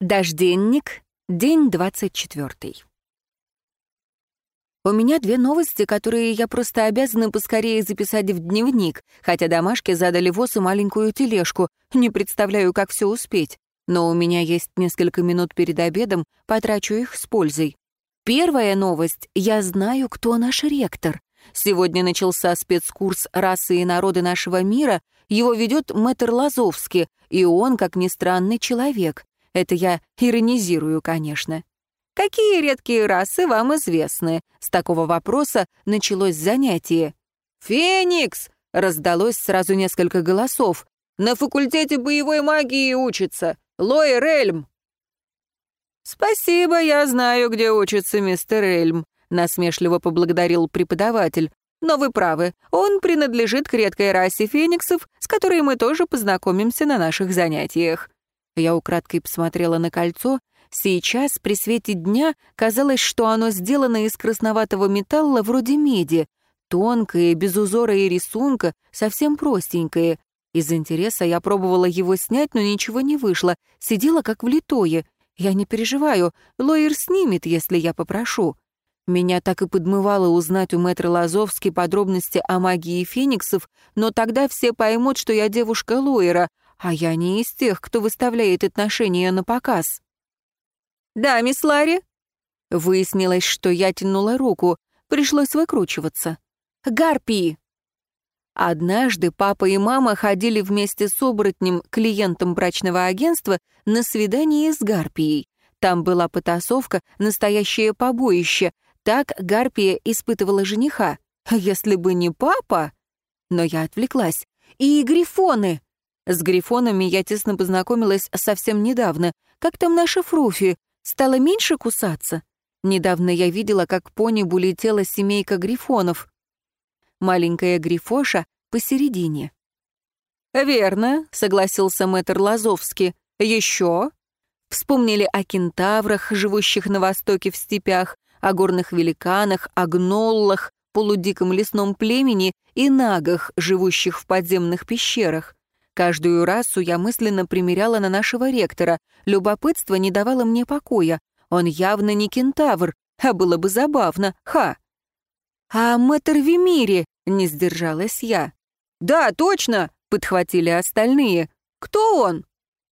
Дожденник, день 24. У меня две новости, которые я просто обязана поскорее записать в дневник, хотя домашки задали ВОЗ и маленькую тележку. Не представляю, как все успеть. Но у меня есть несколько минут перед обедом, потрачу их с пользой. Первая новость. Я знаю, кто наш ректор. Сегодня начался спецкурс «Расы и народы нашего мира». Его ведет мэтр Лазовский, и он, как ни странный, человек. Это я иронизирую, конечно. Какие редкие расы вам известны? С такого вопроса началось занятие. «Феникс!» — раздалось сразу несколько голосов. «На факультете боевой магии учится. Лоер Эльм!» «Спасибо, я знаю, где учится мистер Эльм», — насмешливо поблагодарил преподаватель. «Но вы правы, он принадлежит к редкой расе фениксов, с которой мы тоже познакомимся на наших занятиях». Я украдкой посмотрела на кольцо. Сейчас, при свете дня, казалось, что оно сделано из красноватого металла вроде меди. Тонкое, без узора и рисунка, совсем простенькое. Из интереса я пробовала его снять, но ничего не вышло. Сидела как влитое. Я не переживаю, Лоер снимет, если я попрошу. Меня так и подмывало узнать у мэтра Лазовски подробности о магии фениксов, но тогда все поймут, что я девушка Лоера, а я не из тех, кто выставляет отношения на показ. «Да, мисс Ларри?» Выяснилось, что я тянула руку, пришлось выкручиваться. «Гарпии!» Однажды папа и мама ходили вместе с оборотнем, клиентом брачного агентства, на свидание с Гарпией. Там была потасовка, настоящее побоище. Так Гарпия испытывала жениха. Если бы не папа... Но я отвлеклась. И грифоны! С грифонами я тесно познакомилась совсем недавно. Как там наша Фруфи? Стала меньше кусаться? Недавно я видела, как по небу летела семейка грифонов. Маленькая грифоша посередине. «Верно», — согласился мэтр Лазовский. «Еще?» Вспомнили о кентаврах, живущих на востоке в степях, о горных великанах, о гноллах, полудиком лесном племени и нагах, живущих в подземных пещерах. Каждую расу я мысленно примеряла на нашего ректора. Любопытство не давало мне покоя. Он явно не кентавр, а было бы забавно, ха. «А мэтр Вимири?» — не сдержалась я. «Да, точно!» — подхватили остальные. «Кто он?»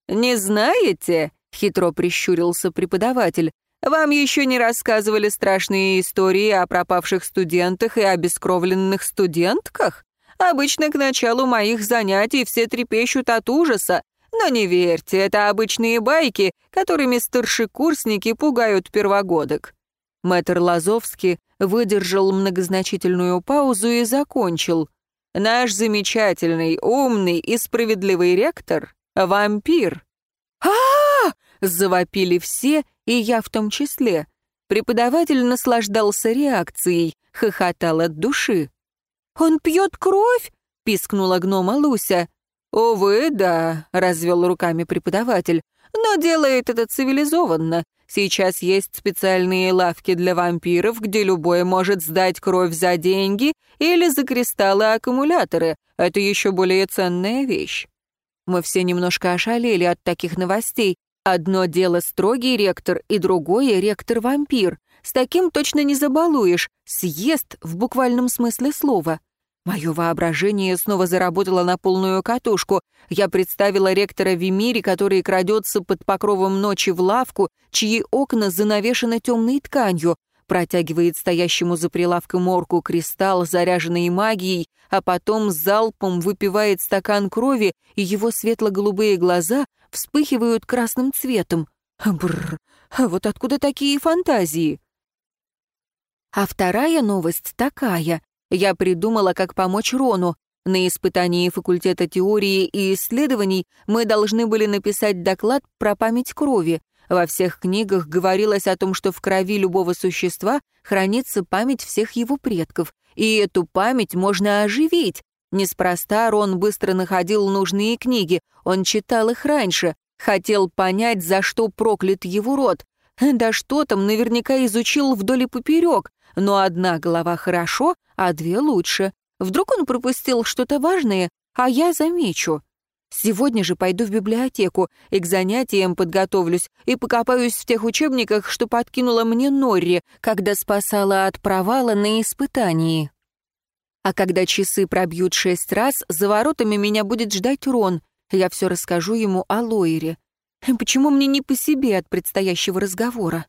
«Не знаете?» — хитро прищурился преподаватель. «Вам еще не рассказывали страшные истории о пропавших студентах и обескровленных студентках? Обычно к началу моих занятий все трепещут от ужаса, но не верьте, это обычные байки, которыми старшекурсники пугают первогодок». Мэтр Лазовский выдержал многозначительную паузу и закончил. «Наш замечательный, умный и справедливый ректор — вампир». а, -а, -а завопили все, и я в том числе. Преподаватель наслаждался реакцией, хохотал от души. «Он пьет кровь?» — пискнула гнома Луся. «Увы, да», — развел руками преподаватель. «Но делает это цивилизованно. Сейчас есть специальные лавки для вампиров, где любой может сдать кровь за деньги или за кристаллы-аккумуляторы. Это еще более ценная вещь». Мы все немножко ошалели от таких новостей. Одно дело строгий ректор, и другое — ректор-вампир. С таким точно не забалуешь. Съест в буквальном смысле слова. Мое воображение снова заработало на полную катушку. Я представила ректора Вимири, который крадется под покровом ночи в лавку, чьи окна занавешены темной тканью, протягивает стоящему за прилавком орку кристалл, заряженный магией, а потом залпом выпивает стакан крови, и его светло-голубые глаза вспыхивают красным цветом. Бррр, а вот откуда такие фантазии? А вторая новость такая. Я придумала, как помочь Рону. На испытании факультета теории и исследований мы должны были написать доклад про память крови. Во всех книгах говорилось о том, что в крови любого существа хранится память всех его предков, и эту память можно оживить. Неспроста Рон быстро находил нужные книги, он читал их раньше, хотел понять, за что проклят его род. Да что там, наверняка изучил вдоль и поперек, но одна голова хорошо, а две лучше. Вдруг он пропустил что-то важное, а я замечу. Сегодня же пойду в библиотеку и к занятиям подготовлюсь и покопаюсь в тех учебниках, что подкинула мне Норри, когда спасала от провала на испытании. А когда часы пробьют шесть раз, за воротами меня будет ждать Рон. Я все расскажу ему о Лойере. Почему мне не по себе от предстоящего разговора?